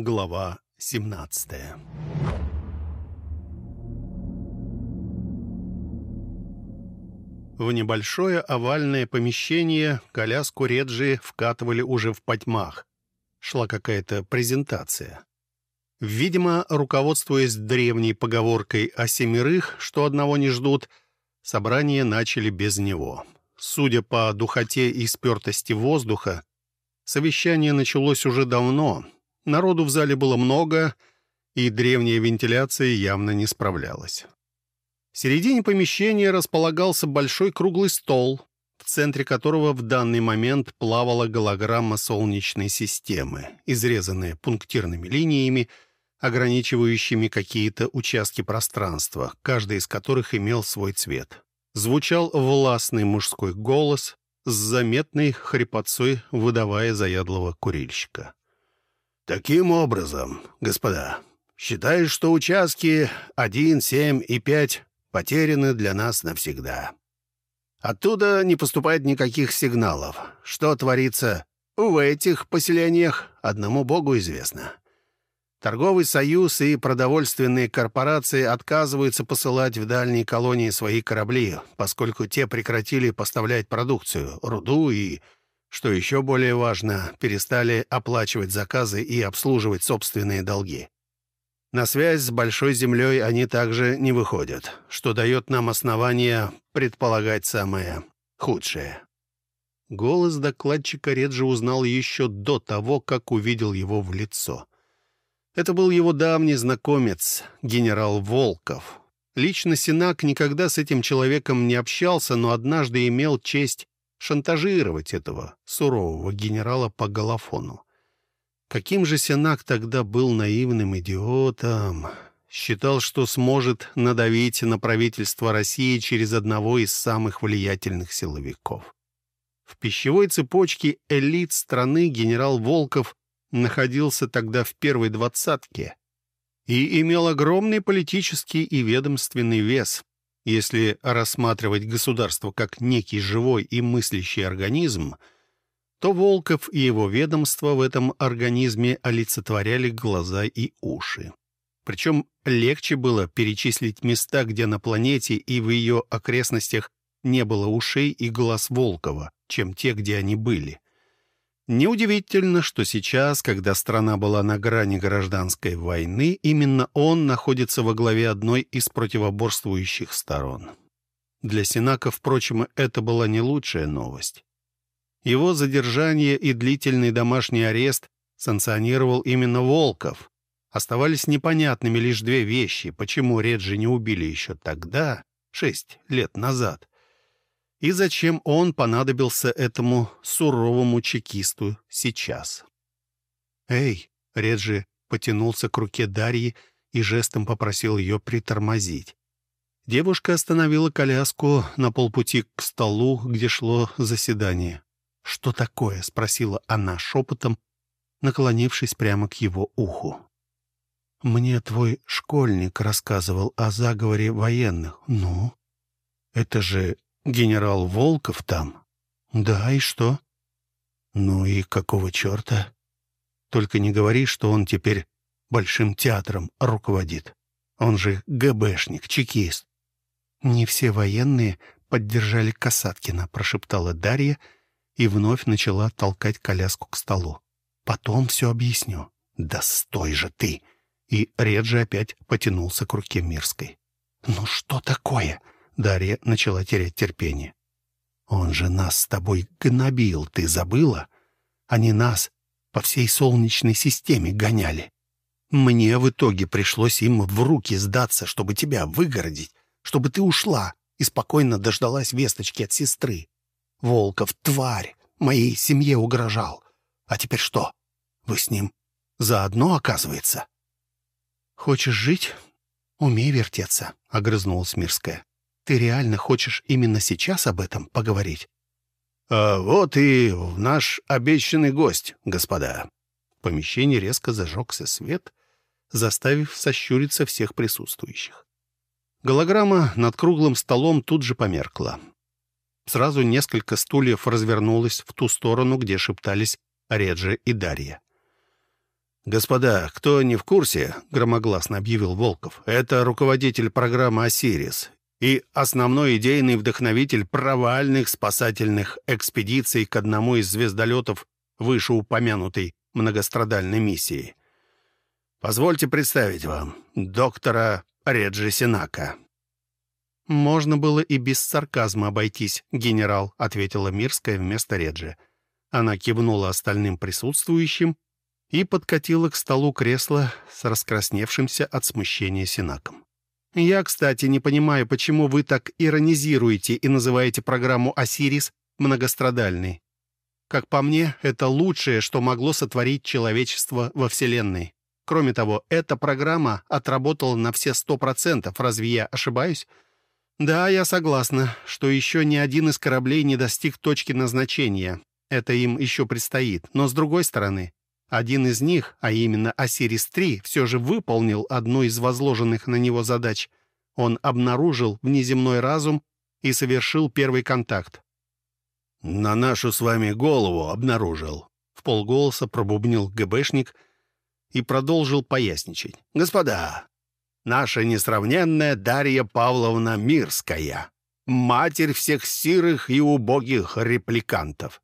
Глава 17 В небольшое овальное помещение коляску Реджи вкатывали уже в потьмах. Шла какая-то презентация. Видимо, руководствуясь древней поговоркой о семерых, что одного не ждут, собрание начали без него. Судя по духоте и спертости воздуха, совещание началось уже давно. Народу в зале было много, и древняя вентиляция явно не справлялась. В середине помещения располагался большой круглый стол, в центре которого в данный момент плавала голограмма Солнечной системы, изрезанная пунктирными линиями, ограничивающими какие-то участки пространства, каждый из которых имел свой цвет. Звучал властный мужской голос с заметной хрипотцой, выдавая заядлого курильщика. «Таким образом, господа, считаю, что участки 1, 7 и 5 потеряны для нас навсегда. Оттуда не поступает никаких сигналов. Что творится в этих поселениях, одному Богу известно. Торговый союз и продовольственные корпорации отказываются посылать в дальние колонии свои корабли, поскольку те прекратили поставлять продукцию, руду и, что еще более важно, перестали оплачивать заказы и обслуживать собственные долги. На связь с Большой Землей они также не выходят, что дает нам основание предполагать самое худшее. Голос докладчика Реджи узнал еще до того, как увидел его в лицо. Это был его давний знакомец, генерал Волков. Лично Синак никогда с этим человеком не общался, но однажды имел честь шантажировать этого сурового генерала по голофону. Каким же Сенак тогда был наивным идиотом. Считал, что сможет надавить на правительство России через одного из самых влиятельных силовиков. В пищевой цепочке элит страны генерал Волков находился тогда в первой двадцатке и имел огромный политический и ведомственный вес. Если рассматривать государство как некий живой и мыслящий организм – то Волков и его ведомство в этом организме олицетворяли глаза и уши. Причем легче было перечислить места, где на планете и в ее окрестностях не было ушей и глаз Волкова, чем те, где они были. Неудивительно, что сейчас, когда страна была на грани гражданской войны, именно он находится во главе одной из противоборствующих сторон. Для Синака, впрочем, это была не лучшая новость. Его задержание и длительный домашний арест санкционировал именно Волков. Оставались непонятными лишь две вещи. Почему Реджи не убили еще тогда, шесть лет назад? И зачем он понадобился этому суровому чекисту сейчас? «Эй!» — Реджи потянулся к руке Дарьи и жестом попросил ее притормозить. Девушка остановила коляску на полпути к столу, где шло заседание. «Что такое?» — спросила она шепотом, наклонившись прямо к его уху. «Мне твой школьник рассказывал о заговоре военных. Ну? Это же генерал Волков там?» «Да, и что?» «Ну и какого черта? Только не говори, что он теперь большим театром руководит. Он же ГБшник, чекист». «Не все военные поддержали Касаткина», — прошептала Дарья, — и вновь начала толкать коляску к столу. «Потом все объясню». «Да стой же ты!» И Реджи опять потянулся к руке Мирской. «Ну что такое?» Дарья начала терять терпение. «Он же нас с тобой гнобил, ты забыла? Они нас по всей Солнечной системе гоняли. Мне в итоге пришлось им в руки сдаться, чтобы тебя выгородить, чтобы ты ушла и спокойно дождалась весточки от сестры. Волков, тварь, моей семье угрожал. А теперь что? Вы с ним заодно, оказывается?» «Хочешь жить? Умей вертеться», — огрызнулась Мирская. «Ты реально хочешь именно сейчас об этом поговорить?» «А вот и наш обещанный гость, господа». В помещении резко зажегся свет, заставив сощуриться всех присутствующих. Голограмма над круглым столом тут же померкла. Сразу несколько стульев развернулось в ту сторону, где шептались Реджи и Дарья. «Господа, кто не в курсе, — громогласно объявил Волков, — это руководитель программы «Осирис» и основной идейный вдохновитель провальных спасательных экспедиций к одному из звездолетов вышеупомянутой многострадальной миссии. Позвольте представить вам доктора Реджи Синака». «Можно было и без сарказма обойтись, генерал», — ответила Мирская вместо Реджи. Она кивнула остальным присутствующим и подкатила к столу кресло с раскрасневшимся от смущения Синаком. «Я, кстати, не понимаю, почему вы так иронизируете и называете программу «Осирис» многострадальной. Как по мне, это лучшее, что могло сотворить человечество во Вселенной. Кроме того, эта программа отработала на все сто процентов. Разве я ошибаюсь? Да, я согласна, что еще ни один из кораблей не достиг точки назначения. Это им еще предстоит. Но с другой стороны, один из них, а именно Осирис-3, все же выполнил одну из возложенных на него задач. Он обнаружил внеземной разум и совершил первый контакт. «На нашу с вами голову обнаружил», — в полголоса пробубнил ГБшник — и продолжил поясничать. «Господа, наша несравненная Дарья Павловна Мирская, матерь всех сирых и убогих репликантов».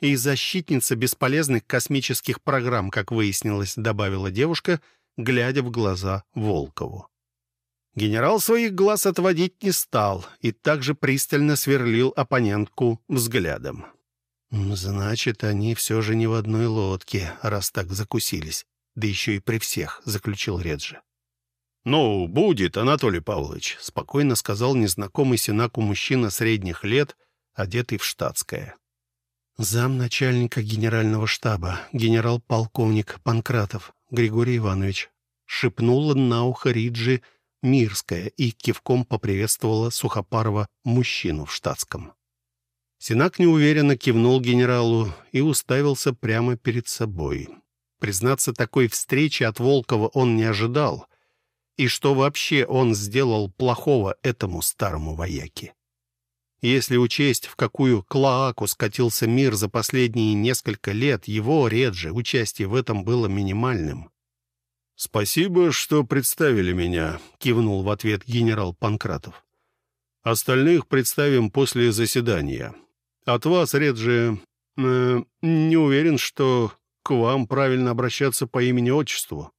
«И защитница бесполезных космических программ, как выяснилось», добавила девушка, глядя в глаза Волкову. Генерал своих глаз отводить не стал и также пристально сверлил оппонентку взглядом. «Значит, они все же не в одной лодке, раз так закусились да еще и при всех», — заключил Реджи. «Ну, будет, Анатолий Павлович», — спокойно сказал незнакомый Синаку мужчина средних лет, одетый в штатское. «Замначальника генерального штаба, генерал-полковник Панкратов Григорий Иванович», шепнула на ухо Риджи Мирская и кивком поприветствовала Сухопарова мужчину в штатском. Синак неуверенно кивнул генералу и уставился прямо перед собой. Признаться, такой встречи от Волкова он не ожидал. И что вообще он сделал плохого этому старому вояке? Если учесть, в какую клоаку скатился мир за последние несколько лет, его, Реджи, участие в этом было минимальным. «Спасибо, что представили меня», — кивнул в ответ генерал Панкратов. «Остальных представим после заседания. От вас, Реджи, э, не уверен, что к вам правильно обращаться по имени-отчеству».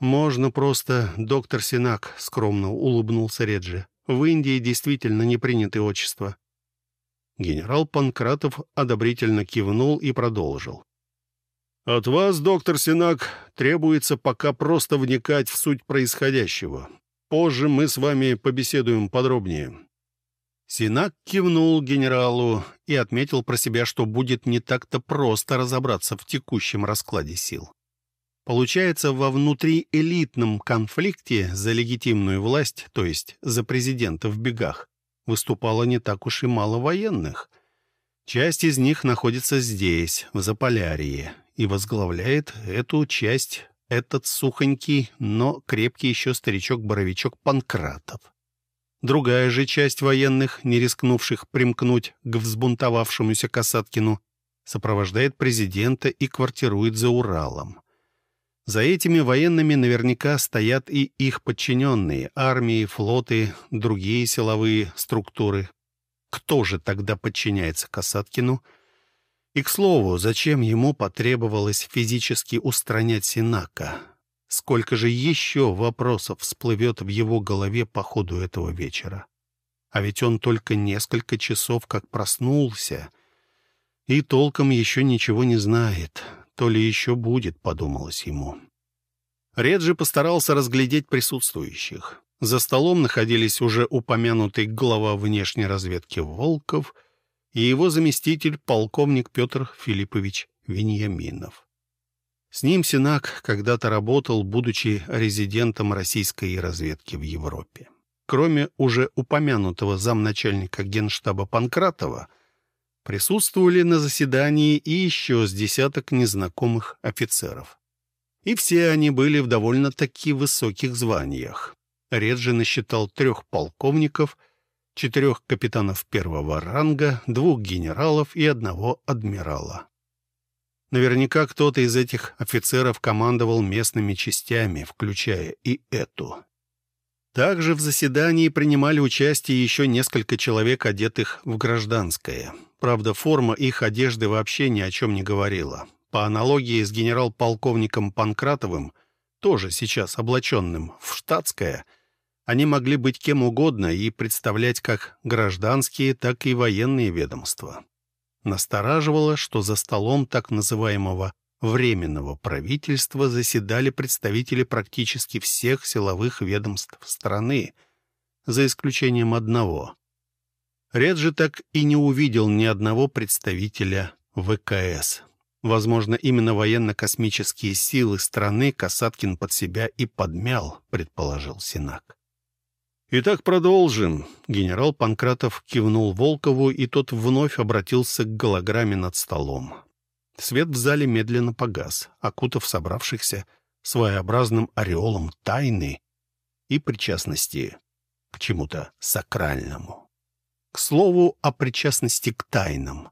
«Можно просто доктор Синак», — скромно улыбнулся Реджи. «В Индии действительно не приняты отчества». Генерал Панкратов одобрительно кивнул и продолжил. «От вас, доктор Синак, требуется пока просто вникать в суть происходящего. Позже мы с вами побеседуем подробнее. Синак кивнул генералу и отметил про себя, что будет не так-то просто разобраться в текущем раскладе сил. Получается, во внутриэлитном конфликте за легитимную власть, то есть за президента в бегах, выступало не так уж и мало военных. Часть из них находится здесь, в Заполярье, и возглавляет эту часть этот сухонький, но крепкий еще старичок-боровичок Панкратов. Другая же часть военных, не рискнувших примкнуть к взбунтовавшемуся Касаткину, сопровождает президента и квартирует за Уралом. За этими военными наверняка стоят и их подчиненные, армии, флоты, другие силовые структуры. Кто же тогда подчиняется Касаткину? И, к слову, зачем ему потребовалось физически устранять Синака? Сколько же еще вопросов всплывет в его голове по ходу этого вечера? А ведь он только несколько часов как проснулся и толком еще ничего не знает. То ли еще будет, подумалось ему. Реджи постарался разглядеть присутствующих. За столом находились уже упомянутый глава внешней разведки Волков и его заместитель полковник Петр Филиппович Веньяминов. С ним Синак когда-то работал, будучи резидентом российской разведки в Европе. Кроме уже упомянутого замначальника генштаба Панкратова, присутствовали на заседании и еще с десяток незнакомых офицеров. И все они были в довольно-таки высоких званиях. Реджи насчитал трех полковников, четырех капитанов первого ранга, двух генералов и одного адмирала. Наверняка кто-то из этих офицеров командовал местными частями, включая и эту. Также в заседании принимали участие еще несколько человек, одетых в гражданское. Правда, форма их одежды вообще ни о чем не говорила. По аналогии с генерал-полковником Панкратовым, тоже сейчас облаченным в штатское, они могли быть кем угодно и представлять как гражданские, так и военные ведомства. Настораживало, что за столом так называемого Временного правительства заседали представители практически всех силовых ведомств страны, за исключением одного. Реджи так и не увидел ни одного представителя ВКС. Возможно, именно военно-космические силы страны Касаткин под себя и подмял, предположил Синак. «Итак, продолжим». Генерал Панкратов кивнул Волкову, и тот вновь обратился к голограмме над столом. Свет в зале медленно погас, окутав собравшихся своеобразным ореолом тайны и причастности к чему-то сакральному. К слову о причастности к тайнам.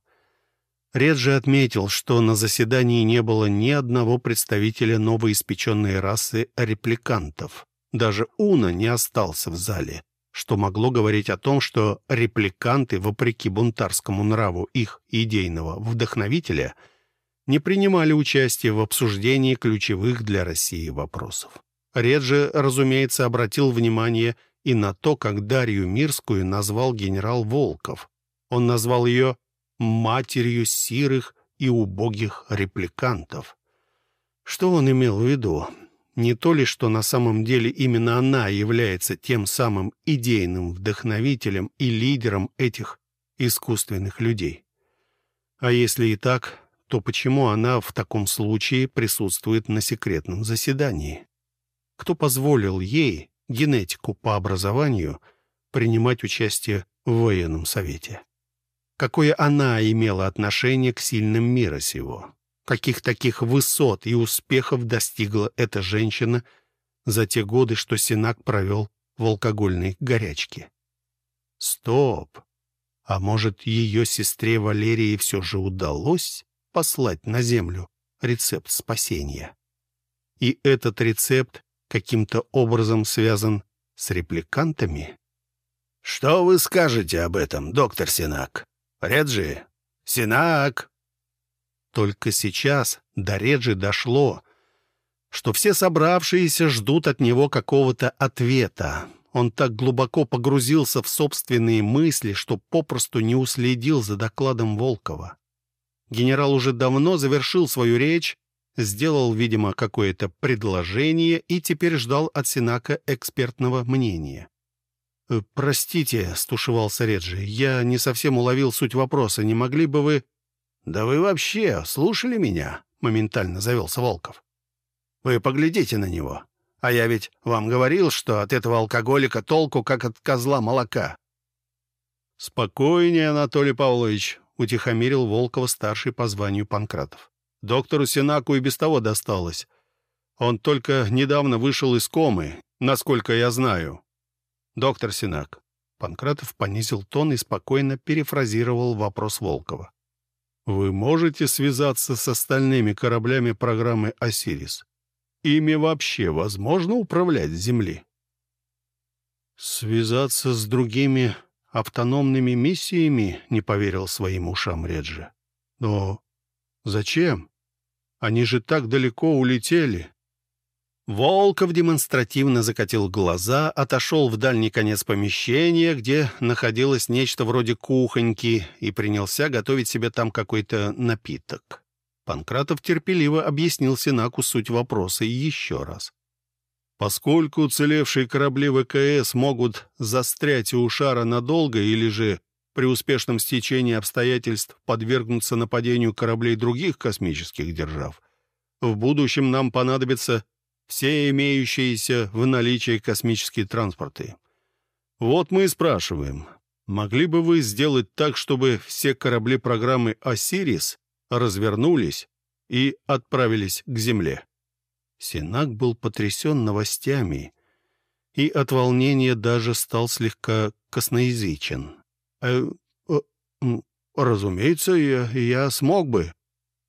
Реджи отметил, что на заседании не было ни одного представителя новоиспеченной расы репликантов. Даже Уна не остался в зале, что могло говорить о том, что репликанты, вопреки бунтарскому нраву их идейного вдохновителя — не принимали участия в обсуждении ключевых для России вопросов. Реджи, разумеется, обратил внимание и на то, как Дарью Мирскую назвал генерал Волков. Он назвал ее «матерью сирых и убогих репликантов». Что он имел в виду? Не то ли, что на самом деле именно она является тем самым идейным вдохновителем и лидером этих искусственных людей? А если и так, то почему она в таком случае присутствует на секретном заседании? Кто позволил ей, генетику по образованию, принимать участие в военном совете? Какое она имела отношение к сильным мира сего? Каких таких высот и успехов достигла эта женщина за те годы, что Синак провел в алкогольной горячке? Стоп! А может, ее сестре Валерии все же удалось послать на Землю рецепт спасения. И этот рецепт каким-то образом связан с репликантами? «Что вы скажете об этом, доктор Синак? Реджи? Синак?» Только сейчас до Реджи дошло, что все собравшиеся ждут от него какого-то ответа. Он так глубоко погрузился в собственные мысли, что попросту не уследил за докладом Волкова. Генерал уже давно завершил свою речь, сделал, видимо, какое-то предложение и теперь ждал от Синака экспертного мнения. «Э, «Простите», — стушевался Реджи, — «я не совсем уловил суть вопроса. Не могли бы вы...» «Да вы вообще слушали меня?» — моментально завелся Волков. «Вы поглядите на него. А я ведь вам говорил, что от этого алкоголика толку, как от козла молока». «Спокойнее, Анатолий Павлович утихомирил Волкова-старший по званию Панкратов. Доктору Синаку и без того досталось. Он только недавно вышел из комы, насколько я знаю. Доктор Синак. Панкратов понизил тон и спокойно перефразировал вопрос Волкова. Вы можете связаться с остальными кораблями программы «Осирис»? Ими вообще возможно управлять с Земли? Связаться с другими автономными миссиями?» — не поверил своим ушам Реджи. «Но зачем? Они же так далеко улетели». Волков демонстративно закатил глаза, отошел в дальний конец помещения, где находилось нечто вроде кухоньки, и принялся готовить себе там какой-то напиток. Панкратов терпеливо объяснил Синаку суть вопроса еще раз. Поскольку уцелевшие корабли ВКС могут застрять у шара надолго или же при успешном стечении обстоятельств подвергнуться нападению кораблей других космических держав, в будущем нам понадобятся все имеющиеся в наличии космические транспорты. Вот мы и спрашиваем, могли бы вы сделать так, чтобы все корабли программы «Осирис» развернулись и отправились к Земле? Синак был потрясен новостями и от волнения даже стал слегка косноязычен. «Э, э, «Разумеется, я, я смог бы».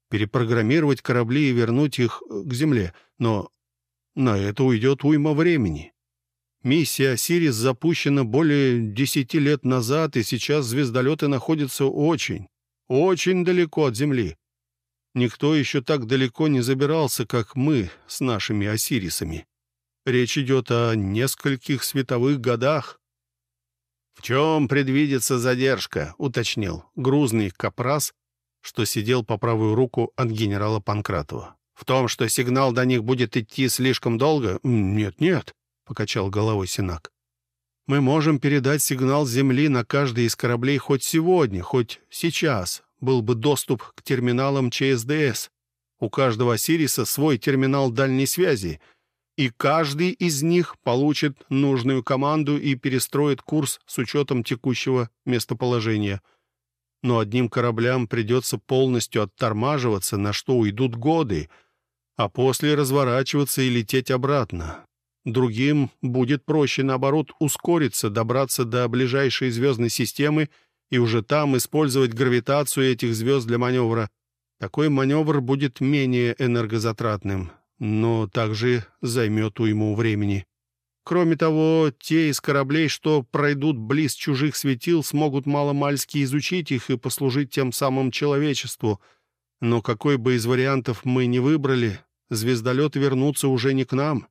перепрограммировать корабли и вернуть их э, к Земле. Но на это уйдет уйма времени. Миссия «Осирис» запущена более десяти лет назад, и сейчас звездолеты находятся очень, очень далеко от Земли. Никто еще так далеко не забирался, как мы с нашими «Осирисами». Речь идет о нескольких световых годах. «В чем предвидится задержка?» — уточнил грузный капрас, что сидел по правую руку от генерала Панкратова. «В том, что сигнал до них будет идти слишком долго?» «Нет-нет», — покачал головой Синак. «Мы можем передать сигнал Земли на каждый из кораблей хоть сегодня, хоть сейчас. Был бы доступ к терминалам ЧСДС. У каждого Сириса свой терминал дальней связи, и каждый из них получит нужную команду и перестроит курс с учетом текущего местоположения» но одним кораблям придется полностью оттормаживаться, на что уйдут годы, а после разворачиваться и лететь обратно. Другим будет проще, наоборот, ускориться, добраться до ближайшей звездной системы и уже там использовать гравитацию этих звезд для маневра. Такой маневр будет менее энергозатратным, но также займет уйму времени. Кроме того, те из кораблей, что пройдут близ чужих светил, смогут маломальски изучить их и послужить тем самым человечеству. Но какой бы из вариантов мы ни выбрали, звездолеты вернутся уже не к нам,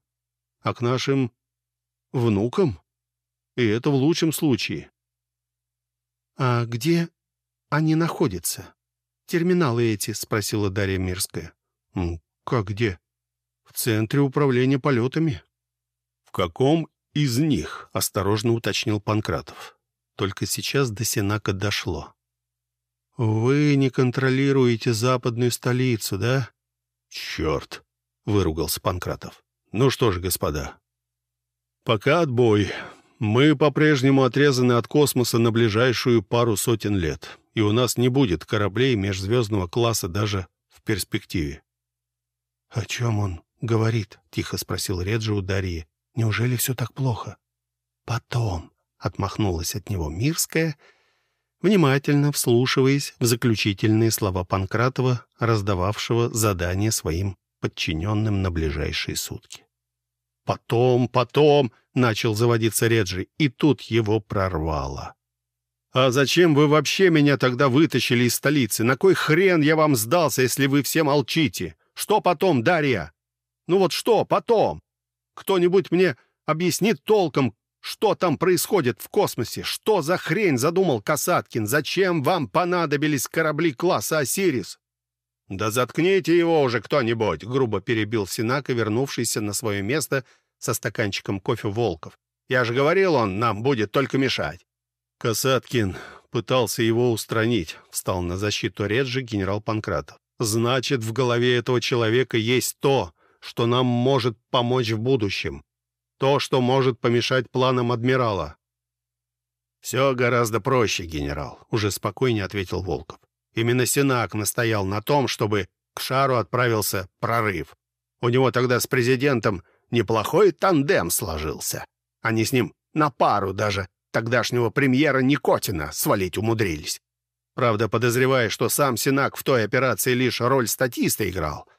а к нашим внукам. И это в лучшем случае. «А где они находятся? Терминалы эти?» — спросила Дарья Мирская. «Как где?» «В центре управления полетами». «В каком из них?» — осторожно уточнил Панкратов. Только сейчас до Сенака дошло. «Вы не контролируете западную столицу, да?» «Черт!» — выругался Панкратов. «Ну что ж, господа, пока отбой. Мы по-прежнему отрезаны от космоса на ближайшую пару сотен лет, и у нас не будет кораблей межзвездного класса даже в перспективе». «О чем он говорит?» — тихо спросил Реджи у Дарьи. Неужели все так плохо? Потом, — отмахнулась от него Мирская, внимательно вслушиваясь в заключительные слова Панкратова, раздававшего задание своим подчиненным на ближайшие сутки. «Потом, потом!» — начал заводиться Реджи, и тут его прорвало. «А зачем вы вообще меня тогда вытащили из столицы? На кой хрен я вам сдался, если вы все молчите? Что потом, Дарья? Ну вот что потом? Кто-нибудь мне объяснит толком, что там происходит в космосе? Что за хрень задумал Касаткин? Зачем вам понадобились корабли класса «Осирис»?» «Да заткните его уже кто-нибудь!» — грубо перебил Синака, вернувшийся на свое место со стаканчиком кофе Волков. «Я же говорил, он нам будет только мешать!» Касаткин пытался его устранить, встал на защиту Реджи генерал Панкратов. «Значит, в голове этого человека есть то, что нам может помочь в будущем. То, что может помешать планам адмирала. «Все гораздо проще, генерал», — уже спокойнее ответил Волков. «Именно Сенак настоял на том, чтобы к шару отправился прорыв. У него тогда с президентом неплохой тандем сложился. Они с ним на пару даже тогдашнего премьера Никотина свалить умудрились. Правда, подозревая, что сам Сенак в той операции лишь роль статиста играл —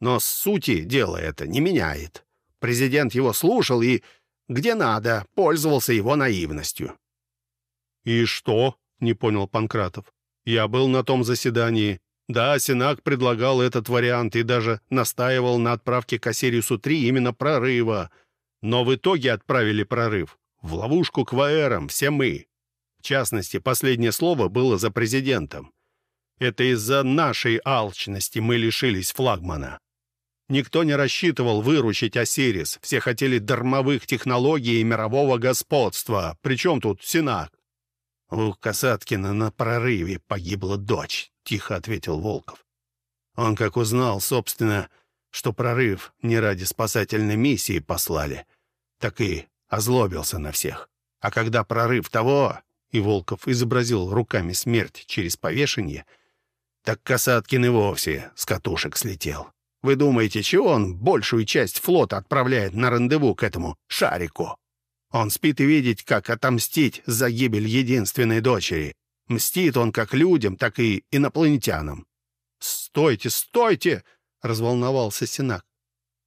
но сути дела это не меняет. Президент его слушал и, где надо, пользовался его наивностью. «И что?» — не понял Панкратов. «Я был на том заседании. Да, Сенак предлагал этот вариант и даже настаивал на отправке к Осириусу-3 именно прорыва. Но в итоге отправили прорыв. В ловушку к ВАЭРам все мы. В частности, последнее слово было за президентом. Это из-за нашей алчности мы лишились флагмана. Никто не рассчитывал выручить Осирис. Все хотели дармовых технологий и мирового господства. Причем тут Синак? «У Касаткина на прорыве погибла дочь», — тихо ответил Волков. Он как узнал, собственно, что прорыв не ради спасательной миссии послали, так и озлобился на всех. А когда прорыв того, и Волков изобразил руками смерть через повешение, так Касаткин и вовсе с катушек слетел. Вы думаете, чего он большую часть флота отправляет на рандеву к этому шарику? Он спит и видеть, как отомстить за гибель единственной дочери. Мстит он как людям, так и инопланетянам. «Стойте, стойте!» — разволновался Синак.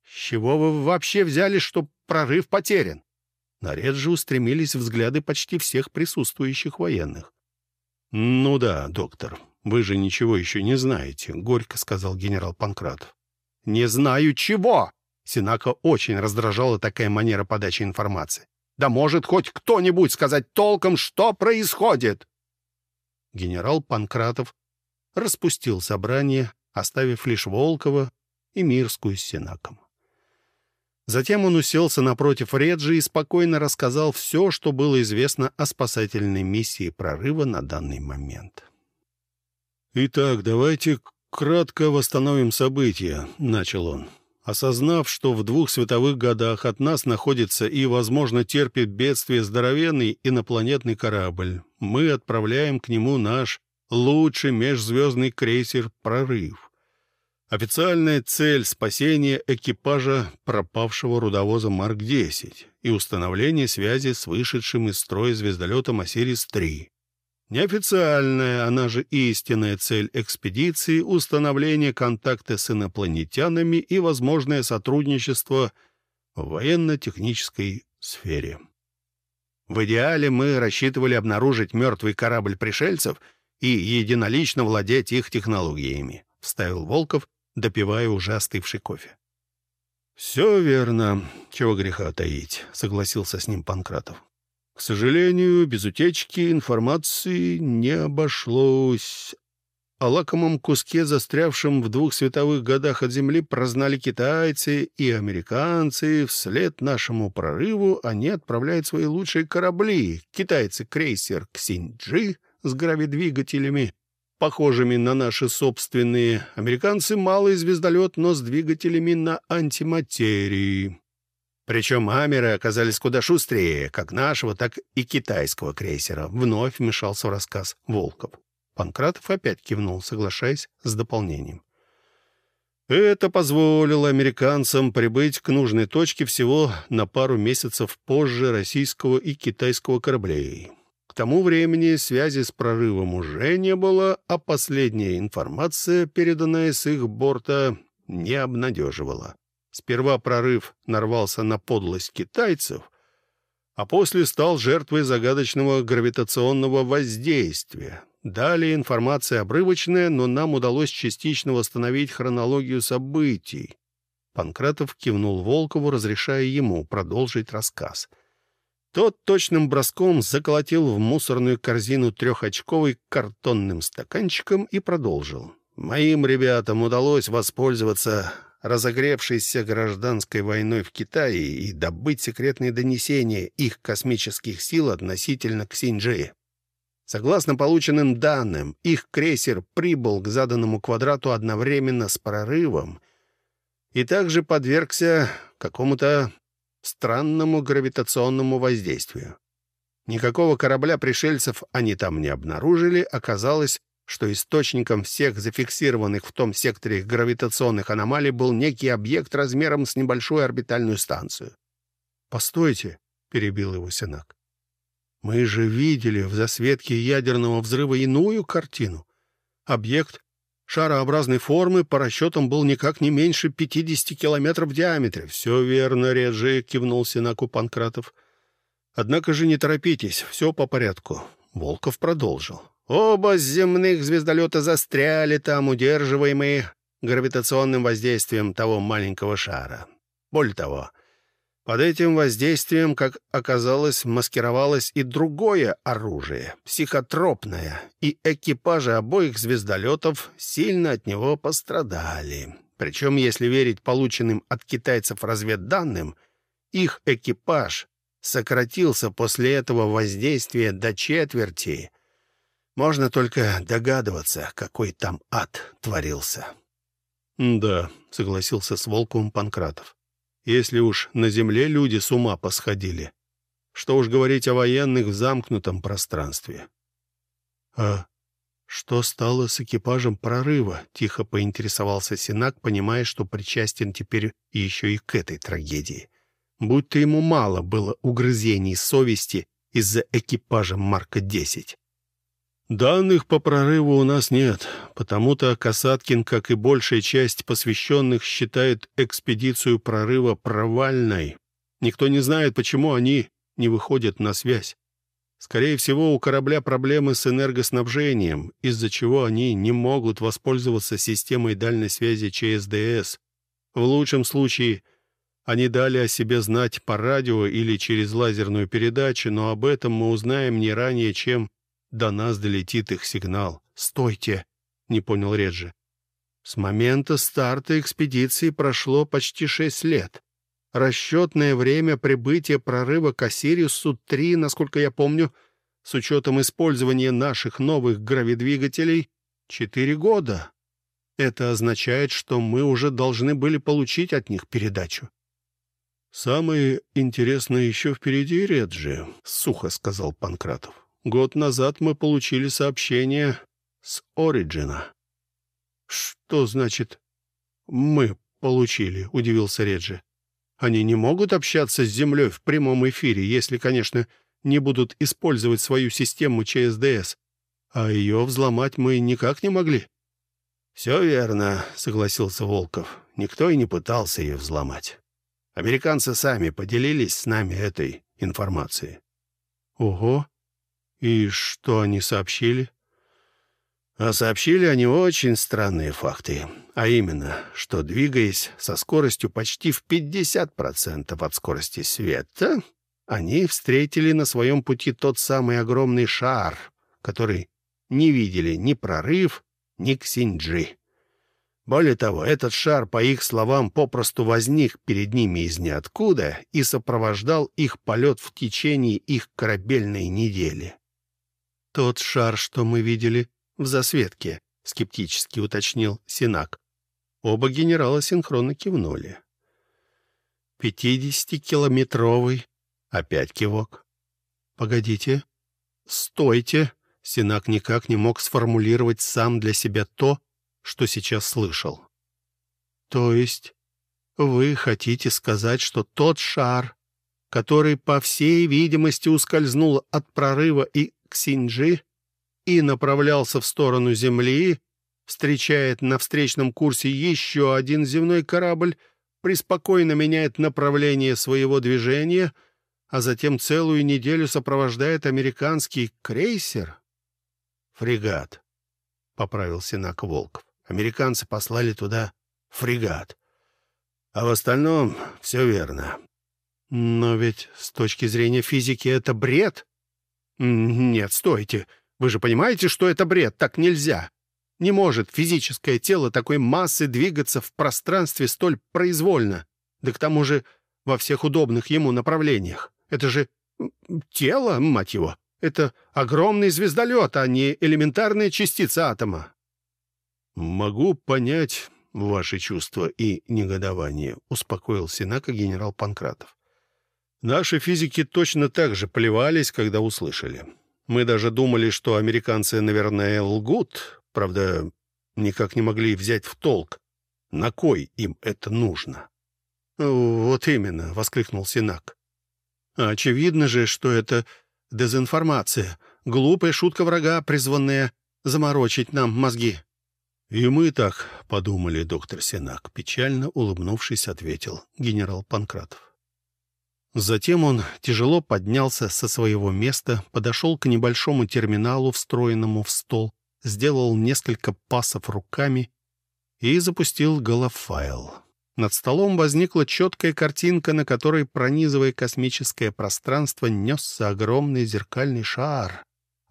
«С чего вы вообще взяли, что прорыв потерян?» На Реджи устремились взгляды почти всех присутствующих военных. «Ну да, доктор, вы же ничего еще не знаете», — горько сказал генерал Панкратов. «Не знаю чего!» Синака очень раздражала такая манера подачи информации. «Да может хоть кто-нибудь сказать толком, что происходит!» Генерал Панкратов распустил собрание, оставив лишь Волкова и Мирскую с Синаком. Затем он уселся напротив Реджи и спокойно рассказал все, что было известно о спасательной миссии прорыва на данный момент. «Итак, давайте кратко восстановим события», — начал он. Осознав, что в двух световых годах от нас находится и, возможно, терпит бедствие здоровенный инопланетный корабль, мы отправляем к нему наш лучший межзвездный крейсер «Прорыв». Официальная цель — спасение экипажа пропавшего рудовоза Марк-10 и установление связи с вышедшим из строя звездолетом «Осирис-3». Неофициальная, она же истинная цель экспедиции — установление контакта с инопланетянами и возможное сотрудничество в военно-технической сфере. В идеале мы рассчитывали обнаружить мертвый корабль пришельцев и единолично владеть их технологиями, — вставил Волков, допивая уже остывший кофе. «Все верно. Чего греха таить», — согласился с ним Панкратов. «К сожалению, без утечки информации не обошлось. О лакомом куске, застрявшем в двух световых годах от Земли, прознали китайцы и американцы. Вслед нашему прорыву они отправляют свои лучшие корабли. Китайцы — крейсер «Ксинджи» с гравидвигателями, похожими на наши собственные. Американцы — малый звездолет, но с двигателями на антиматерии. Причем «Амеры» оказались куда шустрее, как нашего, так и китайского крейсера. Вновь вмешался в рассказ Волков. Панкратов опять кивнул, соглашаясь с дополнением. Это позволило американцам прибыть к нужной точке всего на пару месяцев позже российского и китайского кораблей. К тому времени связи с прорывом уже не было, а последняя информация, переданная с их борта, не обнадеживала. Сперва прорыв нарвался на подлость китайцев, а после стал жертвой загадочного гравитационного воздействия. Далее информация обрывочная, но нам удалось частично восстановить хронологию событий. Панкратов кивнул Волкову, разрешая ему продолжить рассказ — тот точным броском заколотил в мусорную корзину трехочковый картонным стаканчиком и продолжил. «Моим ребятам удалось воспользоваться разогревшейся гражданской войной в Китае и добыть секретные донесения их космических сил относительно Ксинджи. Согласно полученным данным, их крейсер прибыл к заданному квадрату одновременно с прорывом и также подвергся какому-то странному гравитационному воздействию. Никакого корабля пришельцев они там не обнаружили. Оказалось, что источником всех зафиксированных в том секторе гравитационных аномалий был некий объект размером с небольшую орбитальную станцию. «Постойте», — перебил его Сенак. «Мы же видели в засветке ядерного взрыва иную картину. Объект шарообразной формы, по расчетам был никак не меньше 50 километров в диаметре. «Все верно, Реджи», — кивнул Синаку Панкратов. «Однако же не торопитесь, все по порядку». Волков продолжил. «Оба земных звездолета застряли там, удерживаемые гравитационным воздействием того маленького шара. Более того, под этим воздействием, как оказалось, маскировалось и другое оружие, психотропное, и экипажи обоих звездолетов сильно от него пострадали. Причем, если верить полученным от китайцев разведданным, их экипаж сократился после этого воздействия до четверти. Можно только догадываться, какой там ад творился. «Да», — согласился с Волковым Панкратов если уж на земле люди с ума посходили. Что уж говорить о военных в замкнутом пространстве. — А что стало с экипажем прорыва? — тихо поинтересовался Синак, понимая, что причастен теперь еще и к этой трагедии. Будь-то ему мало было угрызений совести из-за экипажа Марка-10. Данных по прорыву у нас нет, потому-то Касаткин, как и большая часть посвященных, считает экспедицию прорыва провальной. Никто не знает, почему они не выходят на связь. Скорее всего, у корабля проблемы с энергоснабжением, из-за чего они не могут воспользоваться системой дальней связи ЧСДС. В лучшем случае они дали о себе знать по радио или через лазерную передачу, но об этом мы узнаем не ранее, чем до нас долетит их сигнал. «Стойте!» — не понял Реджи. С момента старта экспедиции прошло почти шесть лет. Расчетное время прибытия прорыва к Осириусу-3, насколько я помню, с учетом использования наших новых гравидвигателей, четыре года. Это означает, что мы уже должны были получить от них передачу. «Самое интересное еще впереди, Реджи», — сухо сказал Панкратов. Год назад мы получили сообщение с Ориджина. «Что значит «мы получили»?» — удивился Реджи. «Они не могут общаться с Землей в прямом эфире, если, конечно, не будут использовать свою систему ЧСДС. А ее взломать мы никак не могли». «Все верно», — согласился Волков. «Никто и не пытался ее взломать. Американцы сами поделились с нами этой информацией». «Ого! «И что они сообщили?» А сообщили они очень странные факты. А именно, что, двигаясь со скоростью почти в 50% от скорости света, они встретили на своем пути тот самый огромный шар, который не видели ни прорыв, ни Ксинджи. Более того, этот шар, по их словам, попросту возник перед ними из ниоткуда и сопровождал их полет в течение их корабельной недели. «Тот шар, что мы видели в засветке», — скептически уточнил Синак. Оба генерала синхронно кивнули. «Пятидесятикилометровый». Опять кивок. «Погодите. Стойте». Синак никак не мог сформулировать сам для себя то, что сейчас слышал. «То есть вы хотите сказать, что тот шар, который, по всей видимости, ускользнул от прорыва и к Синджи и направлялся в сторону Земли, встречает на встречном курсе еще один земной корабль, преспокойно меняет направление своего движения, а затем целую неделю сопровождает американский крейсер? «Фрегат», — поправил Синак Волков. «Американцы послали туда фрегат. А в остальном все верно». «Но ведь с точки зрения физики это бред», «Нет, стойте. Вы же понимаете, что это бред. Так нельзя. Не может физическое тело такой массы двигаться в пространстве столь произвольно. Да к тому же во всех удобных ему направлениях. Это же тело, мать его. Это огромный звездолет, а не элементарная частица атома». «Могу понять ваши чувства и негодование», — успокоил Синака генерал Панкратов. Наши физики точно так же плевались, когда услышали. Мы даже думали, что американцы, наверное, лгут, правда, никак не могли взять в толк, на кой им это нужно. «Вот именно», — воскликнул Синак. «Очевидно же, что это дезинформация, глупая шутка врага, призванная заморочить нам мозги». «И мы так подумали, доктор Синак», — печально улыбнувшись, ответил генерал Панкратов. Затем он тяжело поднялся со своего места, подошел к небольшому терминалу, встроенному в стол, сделал несколько пасов руками и запустил голофайл. Над столом возникла четкая картинка, на которой, пронизывая космическое пространство, несся огромный зеркальный шар.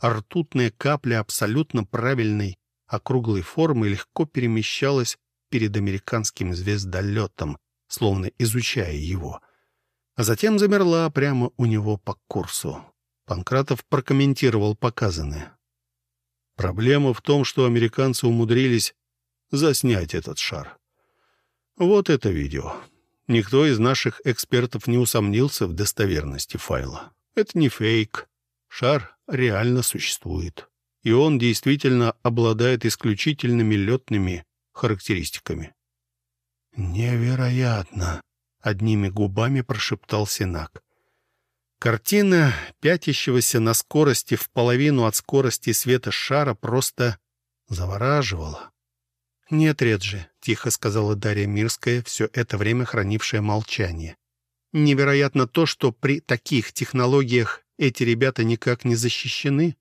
Ртутная капля абсолютно правильной округлой формы легко перемещалась перед американским звездолетом, словно изучая его — а затем замерла прямо у него по курсу. Панкратов прокомментировал показанное. Проблема в том, что американцы умудрились заснять этот шар. Вот это видео. Никто из наших экспертов не усомнился в достоверности файла. Это не фейк. Шар реально существует. И он действительно обладает исключительными летными характеристиками. «Невероятно!» — одними губами прошептал Синак. Картина пятящегося на скорости в половину от скорости света шара просто завораживала. «Нет, Реджи», — тихо сказала Дарья Мирская, все это время хранившая молчание. «Невероятно то, что при таких технологиях эти ребята никак не защищены».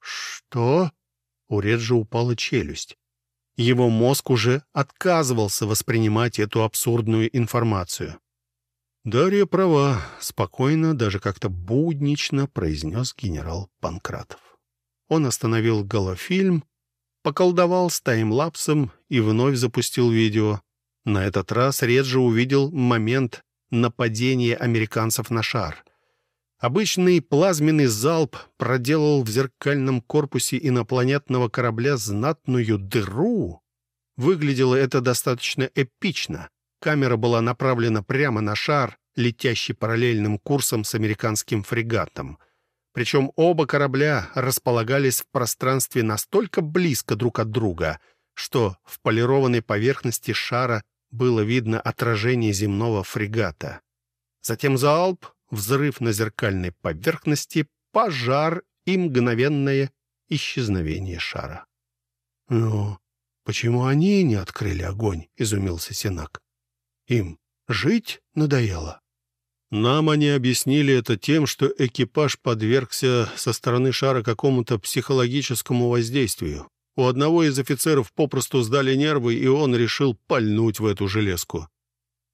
«Что?» — у Реджи упала челюсть. Его мозг уже отказывался воспринимать эту абсурдную информацию. «Дарья права», — спокойно, даже как-то буднично произнес генерал Панкратов. Он остановил голофильм, поколдовал с таймлапсом и вновь запустил видео. На этот раз Реджи увидел момент нападения американцев на шар. Обычный плазменный залп проделал в зеркальном корпусе инопланетного корабля знатную дыру. Выглядело это достаточно эпично. Камера была направлена прямо на шар, летящий параллельным курсом с американским фрегатом. Причем оба корабля располагались в пространстве настолько близко друг от друга, что в полированной поверхности шара было видно отражение земного фрегата. Затем залп, взрыв на зеркальной поверхности, пожар и мгновенное исчезновение шара. «Ну, почему они не открыли огонь?» — изумился Синак. Им жить надоело. Нам они объяснили это тем, что экипаж подвергся со стороны шара какому-то психологическому воздействию. У одного из офицеров попросту сдали нервы, и он решил пальнуть в эту железку.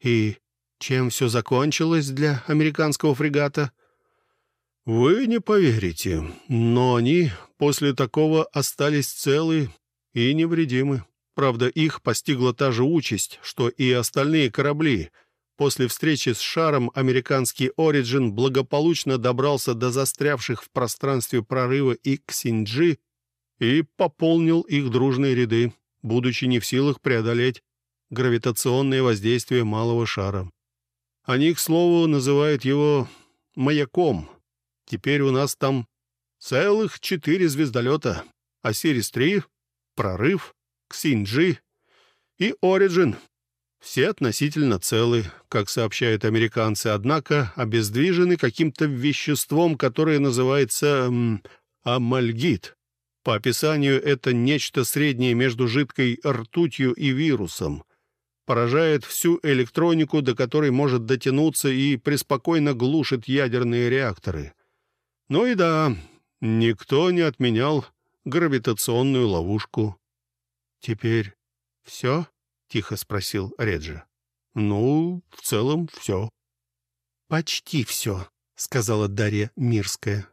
И чем все закончилось для американского фрегата? Вы не поверите, но они после такого остались целы и невредимы. Правда, их постигла та же участь, что и остальные корабли. После встречи с шаром американский «Ориджин» благополучно добрался до застрявших в пространстве прорыва Иксинджи и пополнил их дружные ряды, будучи не в силах преодолеть гравитационное воздействие малого шара. Они, к слову, называют его «маяком». Теперь у нас там целых четыре звездолета. «Осирис-3», «Прорыв», Ксинджи и Ориджин. Все относительно целы, как сообщают американцы, однако обездвижены каким-то веществом, которое называется м, амальгит. По описанию это нечто среднее между жидкой ртутью и вирусом. Поражает всю электронику, до которой может дотянуться и преспокойно глушит ядерные реакторы. Ну и да, никто не отменял гравитационную ловушку. «Теперь все?» — тихо спросил Реджи. «Ну, в целом все». «Почти все», — сказала Дарья Мирская.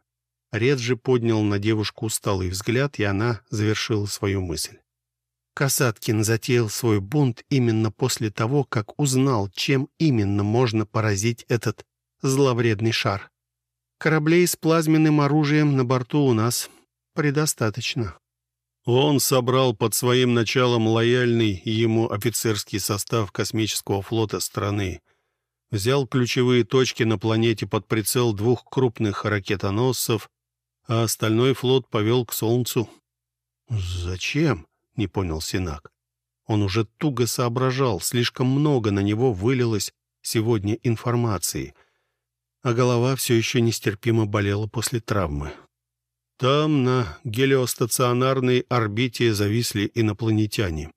Реджи поднял на девушку усталый взгляд, и она завершила свою мысль. Касаткин затеял свой бунт именно после того, как узнал, чем именно можно поразить этот зловредный шар. Кораблей с плазменным оружием на борту у нас предостаточно. Он собрал под своим началом лояльный ему офицерский состав космического флота страны, взял ключевые точки на планете под прицел двух крупных ракетоносцев, а остальной флот повел к Солнцу. «Зачем?» — не понял Синак. Он уже туго соображал, слишком много на него вылилось сегодня информации, а голова все еще нестерпимо болела после травмы. Там, на гелиостационарной орбите, зависли инопланетяне.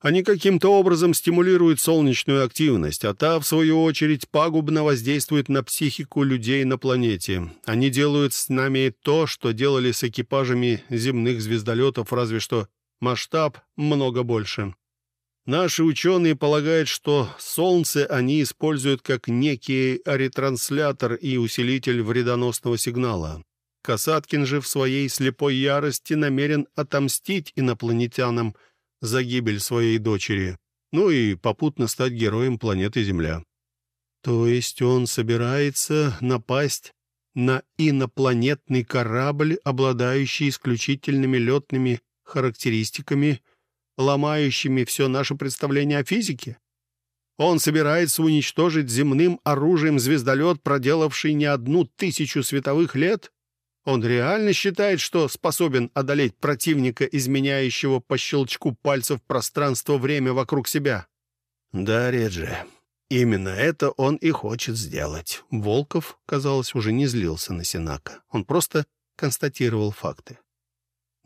Они каким-то образом стимулируют солнечную активность, а та, в свою очередь, пагубно воздействует на психику людей на планете. Они делают с нами то, что делали с экипажами земных звездолетов, разве что масштаб много больше. Наши ученые полагают, что Солнце они используют как некий ретранслятор и усилитель вредоносного сигнала. Касаткин же в своей слепой ярости намерен отомстить инопланетянам за гибель своей дочери, ну и попутно стать героем планеты Земля. То есть он собирается напасть на инопланетный корабль, обладающий исключительными летными характеристиками, ломающими все наше представление о физике? Он собирается уничтожить земным оружием звездолет, проделавший не одну тысячу световых лет? Он реально считает, что способен одолеть противника, изменяющего по щелчку пальцев пространство-время вокруг себя? Да, Реджи, Именно это он и хочет сделать. Волков, казалось, уже не злился на Синака. Он просто констатировал факты.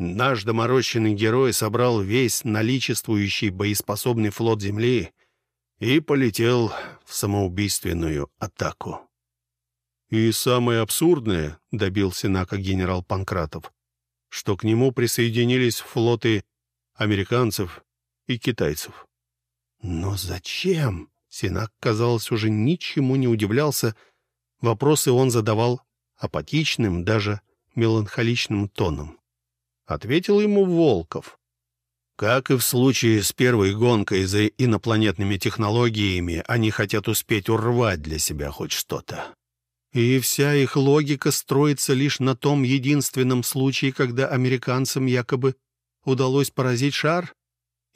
Наш доморощенный герой собрал весь наличествующий боеспособный флот Земли и полетел в самоубийственную атаку. И самое абсурдное, — добил Синака генерал Панкратов, — что к нему присоединились флоты американцев и китайцев. Но зачем? Синак, казалось, уже ничему не удивлялся. Вопросы он задавал апатичным, даже меланхоличным тоном. Ответил ему Волков. Как и в случае с первой гонкой за инопланетными технологиями, они хотят успеть урвать для себя хоть что-то. И вся их логика строится лишь на том единственном случае, когда американцам якобы удалось поразить шар?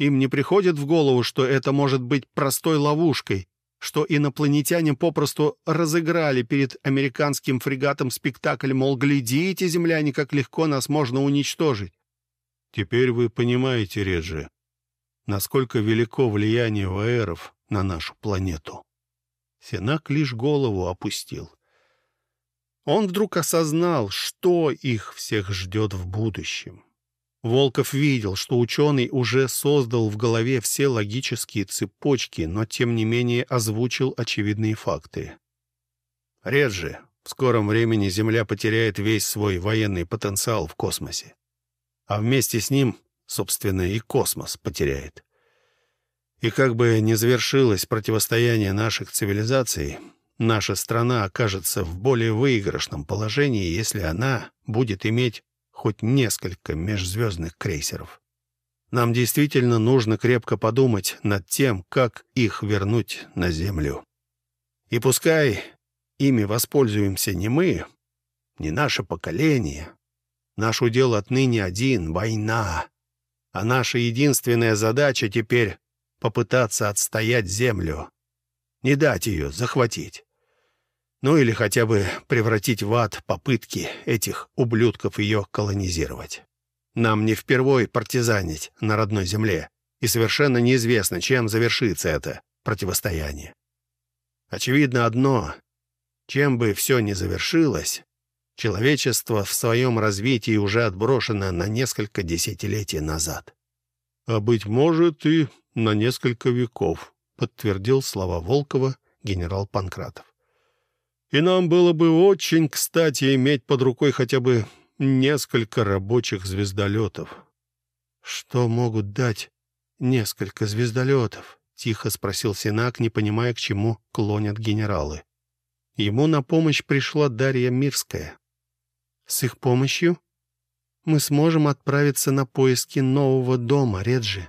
Им не приходит в голову, что это может быть простой ловушкой, что инопланетяне попросту разыграли перед американским фрегатом спектакль, мол, глядите, земляне, как легко нас можно уничтожить. Теперь вы понимаете, Реджи, насколько велико влияние ваэров на нашу планету. Сенак лишь голову опустил. Он вдруг осознал, что их всех ждет в будущем. Волков видел, что ученый уже создал в голове все логические цепочки, но тем не менее озвучил очевидные факты. Реджи, в скором времени Земля потеряет весь свой военный потенциал в космосе. А вместе с ним, собственно, и космос потеряет. И как бы ни завершилось противостояние наших цивилизаций, наша страна окажется в более выигрышном положении, если она будет иметь хоть несколько межзвездных крейсеров. Нам действительно нужно крепко подумать над тем, как их вернуть на Землю. И пускай ими воспользуемся не мы, не наше поколение. Наш удел отныне один — война. А наша единственная задача теперь — попытаться отстоять Землю. Не дать ее захватить. Ну или хотя бы превратить в ад попытки этих ублюдков ее колонизировать. Нам не впервой партизанить на родной земле, и совершенно неизвестно, чем завершится это противостояние. Очевидно одно — чем бы все ни завершилось, человечество в своем развитии уже отброшено на несколько десятилетий назад. А, быть может, и на несколько веков, подтвердил слова Волкова генерал Панкратов и нам было бы очень кстати иметь под рукой хотя бы несколько рабочих звездолетов. — Что могут дать несколько звездолетов? — тихо спросил Синак, не понимая, к чему клонят генералы. Ему на помощь пришла Дарья Мирская. — С их помощью мы сможем отправиться на поиски нового дома, Реджи.